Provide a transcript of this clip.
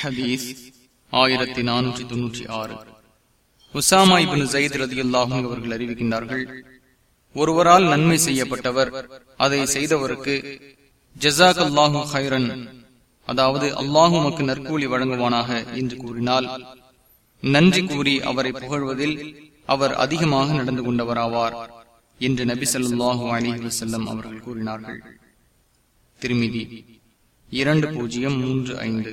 ஹதீஸ் ஆயிரத்தி நானூற்றி தொன்னூற்றி ஆறு. உசாமா இபின் ஜயித் ரதி அல்லாஹும் அவர்கள் அறிவிக்கின்றார்கள் ஒருவரால் நன்மை செய்யப்பட்டவர் அதை செய்தவருக்கு ஜசாக் அல்லாஹு ஹைரன் அதாவது அல்லாஹு மக்கு நற்கூலி வழங்குவானாக என்று கூறினால் நன்றி கூறி அவரை புகழ்வதில் அவர் அதிகமாக நடந்து கொண்டவராவார் என்று நபி சொல்லாஹு அலி வசல்லம் அவர்கள் கூறினார்கள். திருமிதி இரண்டு பூஜ்ஜியம் மூன்று ஐந்து.